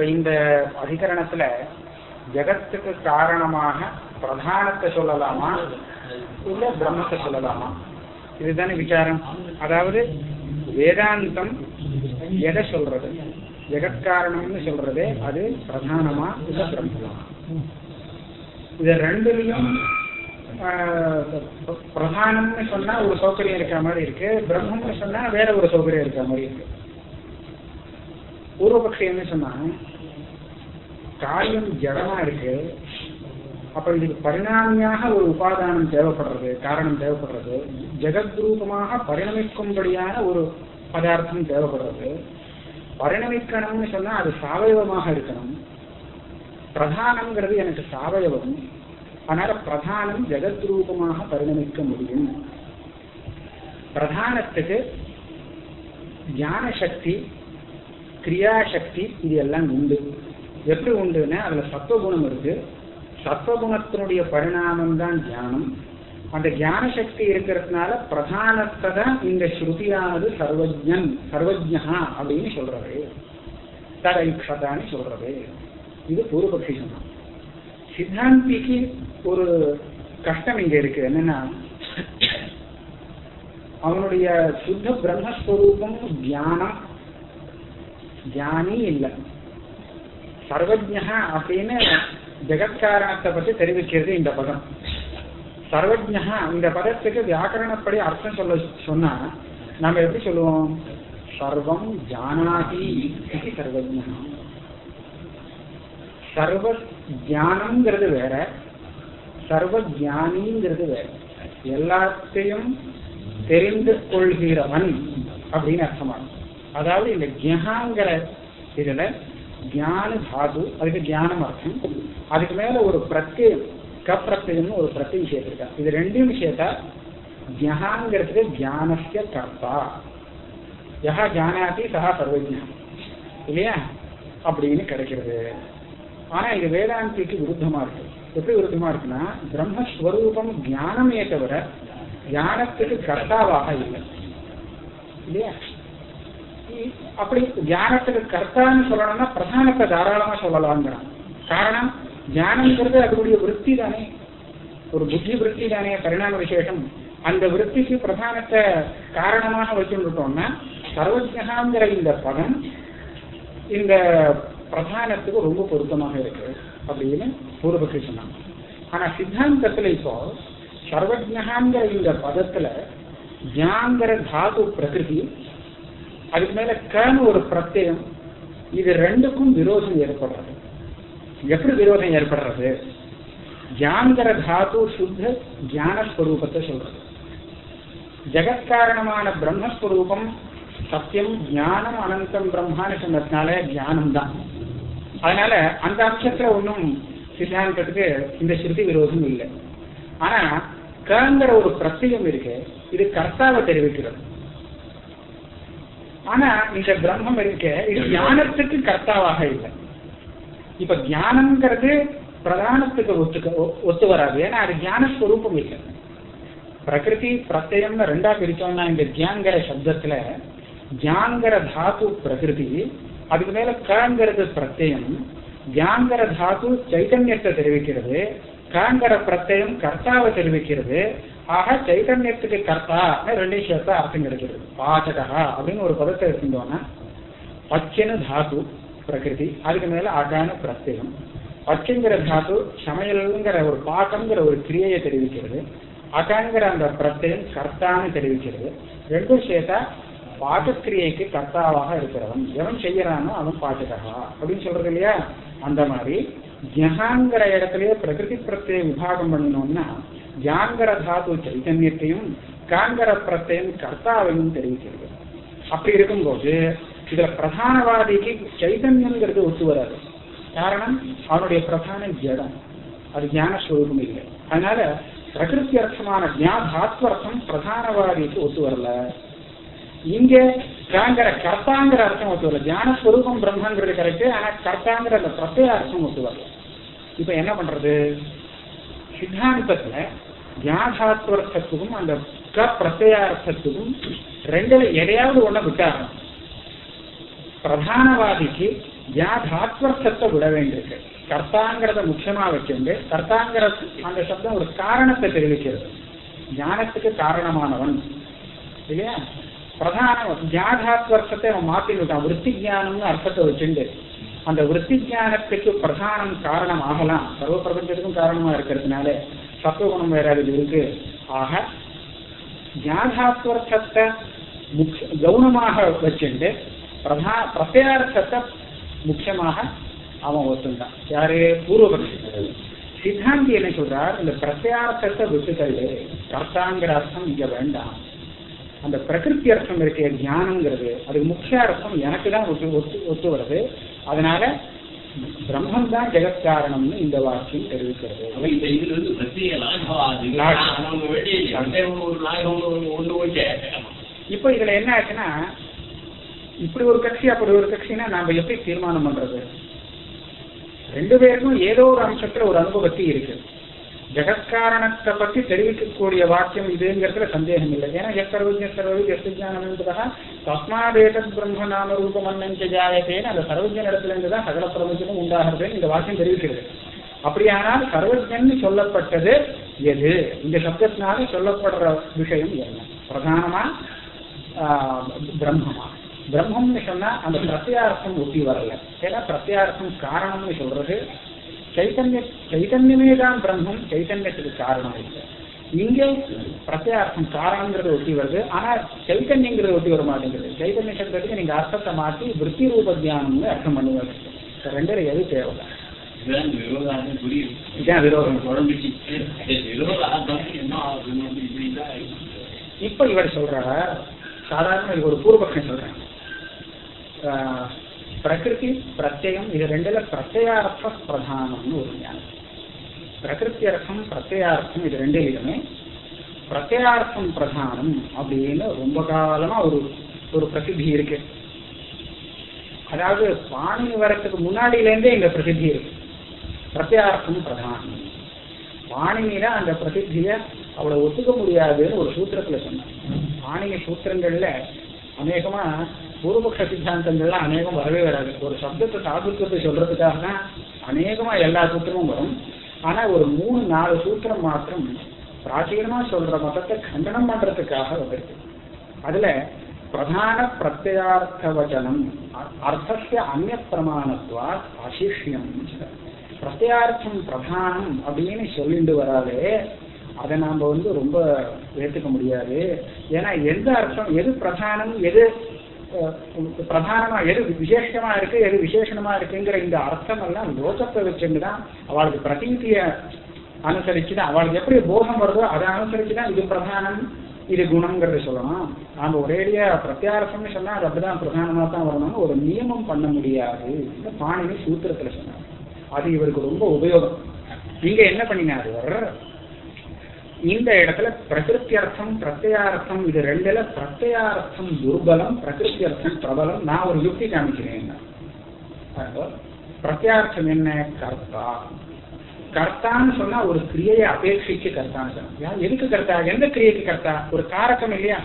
இப்ப இந்த அதிகரணத்துல ஜெகத்துக்கு காரணமாக பிரதானத்தை சொல்லலாமா? இல்ல பிரம்மத்தை சொல்லலாமா? இதுதானே விசாரம். அதாவது வேதாந்தம் எதை சொல்றது? ஜெகத்காரணம்னு சொல்றது அது பிரதானமா இல்ல பிரம்மமா? இது ரெண்டுலையும் பிரதானம்னு சொன்னா ஒரு சௌகரியம் இருக்கிற மாதிரி இருக்கு. பிரம்மம்னு சொன்னா வேற ஒரு சௌகரியம் இருக்கிற மாதிரி இருக்கு. பூர்வபக்ஷம் என்ன சொன்னா காரியம் ஜடமா இருக்கு. அப்ப இதுக்கு பரிணாமியாக ஒரு உபாதானம் தேவைப்படுறது காரணம் தேவைப்படுறது. ஜெகத்ரூபமாக பரிணமிக்கும்படியான ஒரு பதார்த்தம் தேவைப்படுறது. பரிணமிக்கணும்னு சொன்னா அது சாவயவமாக இருக்கணும். பிரதானம்ங்கிறது எனக்கு சாவயவம். அதனால பிரதானம் ஜெகத்ரூபமாக பரிணமிக்க முடியும். பிரதானத்துக்கு ஞான சக்தி கிரியாசக்தி இது எல்லாம் உண்டு. எப்படி உண்டுன்னா அதுல சத்துவகுணம் இருக்கு. சத்துவகுணத்தினுடைய பரிணாமம் தான் தியானம் அந்த ஞான சக்தி இருக்கிறதுனால பிரதானத்தை தான் இந்த ஸ்ருதியானது சர்வஜன் சர்வஜா அப்படின்னு சொல்றது. தடைக்ஷதான்னு சொல்றது. இது பூர்வபக்ஷி சொன்னான் சித்தாந்திக்கு ஒரு கஷ்டம் இங்க இருக்கு. என்னன்னா அவனுடைய சுத்த பிரம்மஸ்வரூபம் தியானம் ஞானி இல்லை. சர்வஜா அப்படின்னு ஜெகத்காரணத்தை பற்றி தெரிவிக்கிறது இந்த பதம். சர்வஜா இந்த பதத்துக்கு வியாக்கரணப்படி அர்த்தம் சொல்ல சொன்னா நம்ம எப்படி சொல்லுவோம்? சர்வம் ஜானாதி இது சர்வஜா சர்வ ஞானம்ங்கிறது வேற சர்வ ஞானிங்கிறது வேற. எல்லாத்தையும் தெரிந்து கொள்கிறவன் அப்படின்னு அர்த்தமாகும். அதாவது இந்த ஜஹாங்கிற இதுல ஞான தாது அதுக்கு ஞானம் அர்த்தம். அதுக்கு மேல ஒரு பிரத்யம் கப்பிரத்யம்னு ஒரு பிரத்யம் சேர்த்திருக்கா இது ரெண்டையும் சேர்த்தா ஜஹாங்கிறதுக்கு ஜானசிய கர்த்தா. யஹா ஜானாதி சஹா சர்வஜா இல்லையா? அப்படின்னு கிடைக்கிறது. ஆனா இது வேதாந்திக்கு விருத்தமா இருக்கு. எப்படி விருத்தமா இருக்குன்னா பிரம்மஸ்வரூபம் ஞானமே தவிர ஞானத்துக்கு கர்த்தாவாக இல்லை. இல்லையா? அப்படி தியானத்துக்கு கர்த்தான்னு சொல்லணும்னா பிரதானத்தை தாராளமா சொல்லலாங்கிறான் காரணம் தியானம்ங்கிறது அதனுடைய விற்பி தானே ஒரு புத்தி விற்பி தானே பரிணாம விசேஷம். அந்த விருத்திக்கு பிரதானத்தை காரணமாக வச்சுருக்கோம்னா சர்வஜகாங்கிற இந்த பதம் இந்த பிரதானத்துக்கு ரொம்ப பொருத்தமாக இருக்கு அப்படின்னு பூர்வபக்ஷி சொன்னாங்க. ஆனா சித்தாந்தத்துல இப்போ சர்வஜகாங்கிற இந்த பதத்துல ஜாங்கிற தாது பிரகிருதி அதுக்கு மேல கன்னு ஒரு பிரத்யம் இது ரெண்டுக்கும் விரோதம் ஏற்படுறது. எப்படி விரோதம் ஏற்படுறது? ஜாங்கிற தாத்து சுத்த ஜானஸ்வரூபத்தை சொல்றது. ஜெகத்காரணமான பிரம்மஸ்வரூபம் சத்தியம் ஞானம் அனந்தம் பிரம்மான்னு சொன்னதுனால ஞானம் தான் அதனால அந்த அம்சத்துல ஒன்றும் சித்தாந்தத்துக்கு இந்த ஸ்ருதி விரோதம் இல்லை. ஆனா கங்கிற ஒரு பிரத்யம் இருக்கு. இது கர்த்தாவை தெரிவிக்கிறது. ஆனா இந்த பிரம்மம் இருக்கு இது ஞானத்துக்கு கர்த்தாவாக இல்லை. இப்ப ஞானம்ங்கிறது பிரதானத்துக்கு ஒத்துக்க ஒ- ஒத்து வராது. ஏன்னா அது ஞானஸ்வரூபம் இல்லை. பிரகிருதி பிரத்யம்னு ரெண்டா பிரிச்சோம்னா இந்த ஜாங்கிற சப்தத்துல ஜாங்கிற தாத்து பிரகிருதி அதுக்கு மேல கங்கிறது பிரத்யம் ஜாங்கிற தாத்து சைத்தன்யத்தை தெரிவிக்கிறது கங்கிற பிரத்யம் கர்த்தாவை தெரிவிக்கிறது ஆக சைதன்யத்துக்கு கர்த்தா ரெண்டு சேர்த்தா அர்த்தம் கிடைக்கிறது பாச்சகா அப்படின்னு ஒரு பதத்தை எடுத்துட்டோம்னா பச்சனு தாத்து பிரகிருதி அதுக்கு மேல அகான பிரத்யகம். பச்சைங்கிற தாத்து சமையல்ங்கிற ஒரு பாக்கம்ங்கிற ஒரு கிரியையை தெரிவிக்கிறது. அகாங்கிற அந்த பிரத்யம் கர்த்தான்னு தெரிவிக்கிறது. ரெண்டு சேர்த்தா பாகக்கிரியைக்கு கர்த்தாவாக இருக்கிறவன். எவன் செய்யறானோ அவன் பாச்சகா அப்படின்னு சொல்றது இல்லையா? அந்த மாதிரி ஜஹாங்கிற இடத்துலயே பிரகிருதி பிரத்யய விபாகம் பண்ணணும்னா ஜாங்கிற தாத்து சைத்தன்யத்தையும் காங்கிற பிரத்தையும் கர்த்தாவையும் தெரிவிக்கிறது. அப்படி இருக்கும்போது இதுல பிரதானவாதிக்கு சைதன்யம்ங்கிறது ஒத்து வராது. காரணம் அவனுடைய பிரதான ஜடம். அது ஞானஸ்வரூபம் இல்லை. அதனால பிரகிருத்தி அர்த்தமான ஞாதாத்வர்த்தம் பிரதானவாதிக்கு ஒத்து வரல. இங்க காங்கிற கர்த்தாங்கிற அர்த்தம் ஒத்து வரல. ஞான ஸ்வரூபம் பிரம்மங்கிறது கரெக்ட் ஆனா கர்த்தாங்கிற அந்த பிரத்யேக அர்த்தம் ஒத்து வரல. இப்ப என்ன பண்றது? சித்தாந்தத்துல ஞாதாத்வர்த்தத்துக்கும் அந்த க பிரத்யார்த்தத்துக்கும் ரெண்டுல எதையாவது ஒண்ண விட்டாரணும் பிரதானவாதிக்கு ஞாதாத்வர்த்தத்தை விட வேண்டியிருக்கு. கர்த்தாங்கிறத முக்கியமா வச்சுண்டு கர்த்தாங்கிற அந்த சப்தம் ஒரு காரணத்தை தெரிவிக்கிறது. ஞானத்துக்கு காரணமானவன். இல்லையா? பிரதான வியாதாத்வர்த்தத்தை அவன் மாத்தி விட்டான் விற்பி ஞானம்னு அர்த்தத்தை வச்சுண்டு. அந்த விற்பி ஞானத்துக்கு பிரதானம் காரணம் ஆகலாம் சர்வ பிரபஞ்சத்துக்கும் காரணமா இருக்கிறதுனால சத்துவகுணம் வேற அதில் இருக்கு. ஆக ஞாதாத்வர்த்தத்தை முக்கிய கவுனமாக வச்சுட்டு பிரதா பிரத்யார்த்தத்தை முக்கியமாக அவன் ஒத்துந்தான். யாரு? பூர்வபக்ஷி. சித்தாந்தி என்ன சொல்றார்? இந்த பிரத்யார்த்தத்தை விட்டுத்தள்ளு கர்த்தாங்கிற அர்த்தம் இங்க வேண்டாம். அந்த பிரகிருத்தி அர்த்தம் இருக்க ஞானங்கிறது. அதுக்கு முக்கிய அர்த்தம் எனக்கு தான் ஒத்து ஒத்து ஒத்து வருது. அதனால பிரம்மம் தான் ஜெகத்காரணம்னு இந்த வாக்கியம் தெரிவிக்கிறது. இப்போ இதுல என்ன ஆச்சுன்னா இப்படி ஒரு கட்சி அப்படி ஒரு கட்சினா நாம எப்படி தீர்மானம் பண்றது? ரெண்டு பேருக்கும் ஏதோ ஒரு அம்சத்துல ஒரு அனுபவத்தி இருக்கு. ஜெகத்காரணத்தை பற்றி தெரிவிக்கக்கூடிய வாக்கியம் இதுங்கிறதுல சந்தேகம் இல்லை ஏன்னா எக்கர்வஜ சர்வவி எஸ்ஞானம் என்பதாக பிரம்ம நாம ரூபம் ரூபமன்னஞ்ச ஜாயத்தேன்னு அந்த சர்வஜன் இடத்துல தான் சகல பிரபஞ்சமும் உண்டாகிறதுன்னு இந்த வாக்கியம் தெரிவிக்கிறது. அப்படியானால் சர்வஜன் சொல்லப்பட்டது எது? இந்த சப்தத்தினால சொல்லப்படுற விஷயம் என்ன? பிரதானமா? பிரம்மமா? பிரம்மம்னு சொன்னா அந்த பிரத்யார்த்தம் ஒட்டி வரல. ஏன்னா பிரத்யார்த்தம் காரணம்னு சொல்றது சைத்தன்ய சைத்தன்யமே தான் பிரம்மம் சைத்தன்யத்துக்கு காரணம் இல்லை. இங்கே பிரத்யார்த்தம் காரணங்கிறது ஒட்டி வருது. ஆனா சைத்தன்யங்கிறது ஒட்டி வர மாட்டேங்குது. சைத்தன்ய சப்தத்துக்கு நீங்க அர்த்தத்தை மாத்தி விற்பி ரூப தியானம்னு அர்த்தம் பண்ணுவாங்க. ரெண்டுல எது தேவை இதான் விரோதம். இப்ப இவர் சொல்றாரா சாதாரண ஒரு பூர்வபக்ஷம் சொல்றேன் பிரகிருதி பிரத்யம் இது ரெண்டுல பிரத்யார்த்த பிரதானம்னு ஒரு ஞானம் பிரகிருத்தி அர்த்தம் பிரத்யார்த்தம் இது ரெண்டிலுமே பிரத்யார்த்தம் பிரதானம் அப்படின்னு ரொம்ப காலமா ஒரு ஒரு பிரசித்தி இருக்கு அதாவது பாணி வரத்துக்கு முன்னாடியிலேருந்தே இந்த பிரசித்தி இருக்கு. பிரத்யார்த்தம் பிரதானம். பாணினியில அந்த பிரசித்திய அவளை ஒத்துக்க முடியாதுன்னு ஒரு சூத்திரத்துல சொன்னான் பாணினி சூத்திரங்கள்ல அநேகமா பூர்வபக்ஷ சித்தாந்தங்கள்லாம் அநேகம் வரவே வராது. ஒரு சப்தத்தை சாதுத்துவத்தை சொல்றதுக்காக தான் அநேகமா எல்லா சூத்திரமும் வரும். ஆனா ஒரு மூணு நாலு சூத்திரம் மாத்திரம் பிராச்சீனமா சொல்ற மதத்தை கண்டனம் பண்றதுக்காக வந்திருக்கு. அதுல பிரதான பிரத்யார்த்த வச்சனம் அ- அந்நிய பிரமாணத்துவா அசிஷ்யம் பிரத்யார்த்தம் பிரதானம் அப்படின்னு சொல்லிட்டு வராதே அதை நாம வந்து ரொம்ப ஏற்றுக்க முடியாது. ஏன்னா எந்த அர்த்தம் எது பிரதானம் எது பிரதானமா எது விசேஷமா இருக்கு எது விசேஷமா இருக்குங்கிற இந்த அர்த்தம் எல்லாம் யோசத்தை வச்சுட்டு தான் அவளுக்கு பிரதீத்திய அனுசரிச்சு தான் அவளுக்கு எப்படி போகம் வருதோ அதை அனுசரிச்சு தான் இது பிரதானம் இது குணங்கிறது சொல்லணும். நாம ஒரேடியா பிரத்யாரசம்னு சொன்னா அது அப்படிதான் பிரதானமா தான் வரணும்னு ஒரு நியமம் பண்ண முடியாது. இந்த பாணினி சூத்திரத்துல சொன்னார் அது இவருக்கு ரொம்ப உபயோகம். இங்க என்ன பண்ணினாரு இந்த இடத்துல பிரகிருத்தி அர்த்தம் பிரத்யார்த்தம் இது ரெண்டுல பிரத்யார்த்தம் துர்பலம் பிரகிருத்தி அர்த்தம் பிரபலம். நான் ஒரு யுக்தி காமிக்கிறேன். பிரத்யார்த்தம் என்ன? கர்த்தா. கர்த்தான்னு சொன்னா ஒரு கிரியையை அபேட்சிச்சு கர்த்தான்னு சொன்னா. யா, எதுக்கு கர்த்தா? எந்த கிரியைக்கு கர்த்தா? ஒரு காரகம் இல்லையா?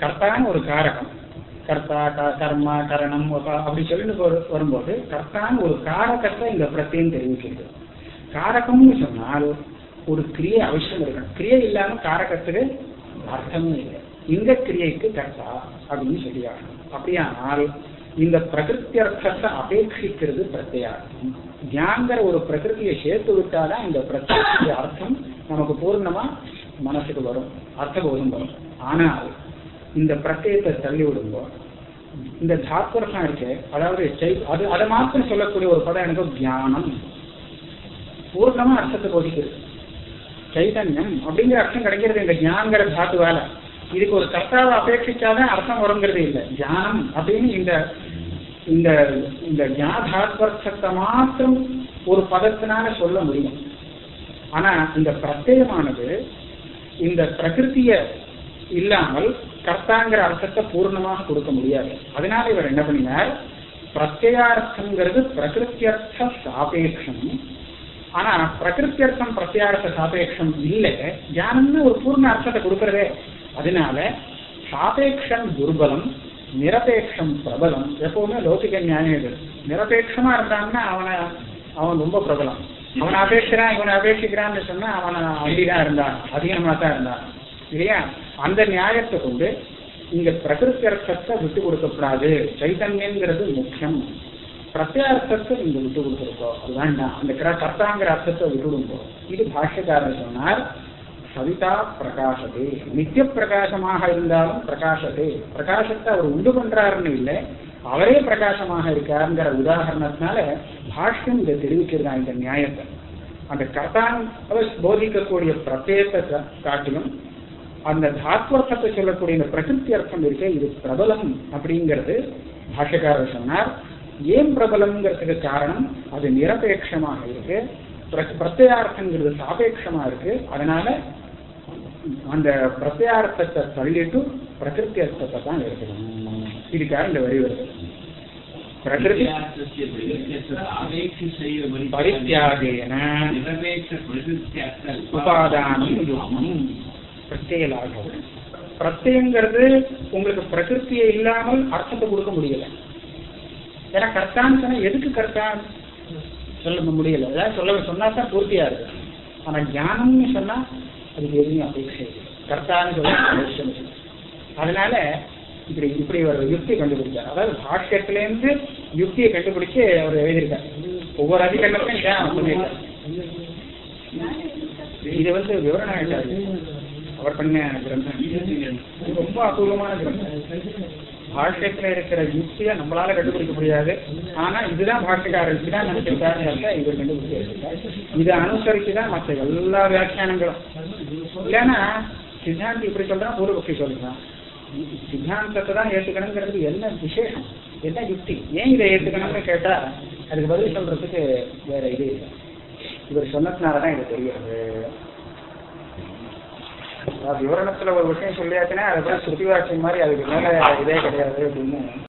கர்த்தான்னு ஒரு காரகம். கர்த்தா க- கர்மா கரணம் அப்படி சொல்லிட்டு வரு- வரும்போது கர்த்தான்னு ஒரு காரகத்தை இந்த பிரத்தியம் தெரிவிக்கிறது. காரகம்னு சொன்னால் ஒரு கிரியை அவசியம் இருக்கணும். கிரியை இல்லாம காரகத்துக்கு அர்த்தமே இல்லை. இந்த கிரியைக்கு கர்த்தா அப்படின்னு சொல்லியாகணும். அப்படியானால் இந்த பிரகிருத்தி அர்த்தத்தை அபேட்சிக்கிறது பிரத்யார்த்தம். ஞாங்கிற ஒரு பிரகிருதியை சேர்த்து விட்டாதான் இந்த பிரத்யேக அர்த்தம் நமக்கு பூர்ணமா மனசுக்கு வரும் அர்த்தபோதம் வரும். ஆனால் இந்த பிரத்யத்தை தள்ளி விடுங்கோ இந்த தாத்வரசம் இருக்கு. அதாவது அது அதை மாத்திரம் சொல்லக்கூடிய ஒரு பதம் எனக்கு தியானம் பூர்ணமா அர்த்தத்தை போதிக்கிறது. சைதன்யம் அப்படிங்கிற அர்த்தம் கிடைக்கிறது இந்த ஞானங்கிற தாத்துவால இதுக்கு ஒரு கர்த்தாவை அபேட்சிச்சாதான் அர்த்தம் வருங்கிறது இல்லை. ஞானம் அப்படின்னு இந்த இந்த இந்த ஞாதாத்வர்த்தத்தை மாத்திரம் ஒரு பதத்தினால சொல்ல முடியும். ஆனா இந்த பிரத்யேகமானது இந்த பிரகிருத்திய இல்லாமல் கர்த்தாங்கிற அர்த்தத்தை பூர்ணமாக கொடுக்க முடியாது. அதனால இவர் என்ன பண்ணினார்? பிரத்யார்த்தங்கிறது பிரகிருத்தியர்த்த சாபேட்சம் ஆனா பிரகிருத்தியர்த்தம் பிரத்யார்த்த சாபேட்சம் இல்லை. ஞானம்னு ஒரு பூர்ண அர்த்தத்தை கொடுக்கறதே அதனால சாபேட்சம் துர்பலம் நிரபேட்சம் பிரபலம் எப்பவுமே லௌகிக நியாயம் நிரபேட்சமா இருந்தான்னா அவனை அவன் ரொம்ப பிரபலம். அவனை அபேட்சிக்கிறான் இவனை அபேட்சிக்கிறான்னு சொன்னா அவனை அப்படிதான் இருந்தான் அதிகமா தான் இருந்தான். இல்லையா? அந்த நியாயத்தை கொண்டு இங்க பிரகிருத்தியர்த்தத்தை விட்டு கொடுக்கக்கூடாது சைத்தன்யங்கிறது முக்கியம். பிரத்யார்த்தத்தை நீங்க விட்டு கொடுத்துருக்கோம். அது வேண்டாம். அந்த கிர- கர்த்தாங்கிற அர்த்தத்தை விட்டுடுங்கோ இது பாஷ்யக்காரர் சொன்னார் சவிதா பிரகாசதே நித்திய பிரகாசமாக இருந்தாலும் பிரகாசதே பிரகாசத்தை அவர் உண்டு பண்றாருன்னு இல்லை அவரே பிரகாசமாக இருக்காருங்கிற உதாரணத்தினால பாஷ்யம் இதை தெரிவிக்கிறதா இந்த நியாயத்தை. அந்த கர்த்தான் போதிக்கக்கூடிய பிரத்யேகத்தை காட்டிலும் அந்த தாத்வர்த்தத்தை சொல்லக்கூடிய இந்த பிரகிருத்தி அர்த்தம் இருக்கே இது பிரபலம் அப்படிங்கிறது பாஷ்யக்காரர் சொன்னார். ஏன் பிரபலம்ங்கிறதுக்கு காரணம் அது நிரபேட்சமாக இருக்கு. பிரத்யார்த்தங்கிறது சாபேட்சமா இருக்கு. அதனால அந்த பிரத்யார்த்தத்தை தள்ளிட்டு பிரகிருதி அர்த்தத்தை தான் இருக்கணும் இதுக்காக இந்த வரி வருது. உபாதானம் யோகம். பிரத்யங்கிறது உங்களுக்கு பிரகிருத்தியை இல்லாமல் அர்த்தத்தை கொடுக்க முடியல. ஏன்னா கரெக்டான்னு சொன்னா எதுக்கு கரெக்டான் சொல்ல முடியல. ஏதாவது சொல்ல சொன்னா தான் பூர்த்தியா இருக்கு ஆனா ஞானம்னு சொன்னா அதுக்கு எதுவும் அபேட்சை கரெக்டான்னு சொல்ல அதனால இப்படி இப்படி ஒரு யுக்தி கண்டுபிடிச்சார். அதாவது பாஷ்யத்திலேருந்து யுக்தியை கண்டுபிடிச்சு அவர் எழுதியிருக்கார். ஒவ்வொரு அதிகரணத்தையும் இது வந்து விவரணம் ஆயிட்டாரு. அவர் பண்ண கிரந்தம். ரொம்ப அபூர்வமான கிரந்தம். பாஷ்யத்துல இருக்கிற யுக்தியை நம்மளால கண்டுபிடிக்க முடியாது. ஆனா இதுதான் பாஷ்யக்காரர் இதுதான் நினைச்சிருக்காருங்கிறத இவர் கண்டுபிடிச்சிருக்காரு. இதை அனுசரிச்சுதான் மற்ற எல்லா வியாக்கியானங்களும். இல்லைன்னா சித்தாந்தி இப்படி சொல்றான் பூர்வபக்ஷி சொல்றான் சித்தாந்தத்தை தான் ஏத்துக்கணுங்கிறது என்ன விசேஷம் என்ன யுக்தி? ஏன் இதை ஏத்துக்கணும்னு கேட்டா அதுக்கு பதில் சொல்றதுக்கு வேற இது இல்லை. இவர் சொன்னதுனாலதான் இது தெரியாது விவரணத்துல ஒரு விஷயம் சொல்லியாச்சுன்னா அதை போய் மாதிரி அதுக்கு மேல இதே கிடையாது அப்படின்னு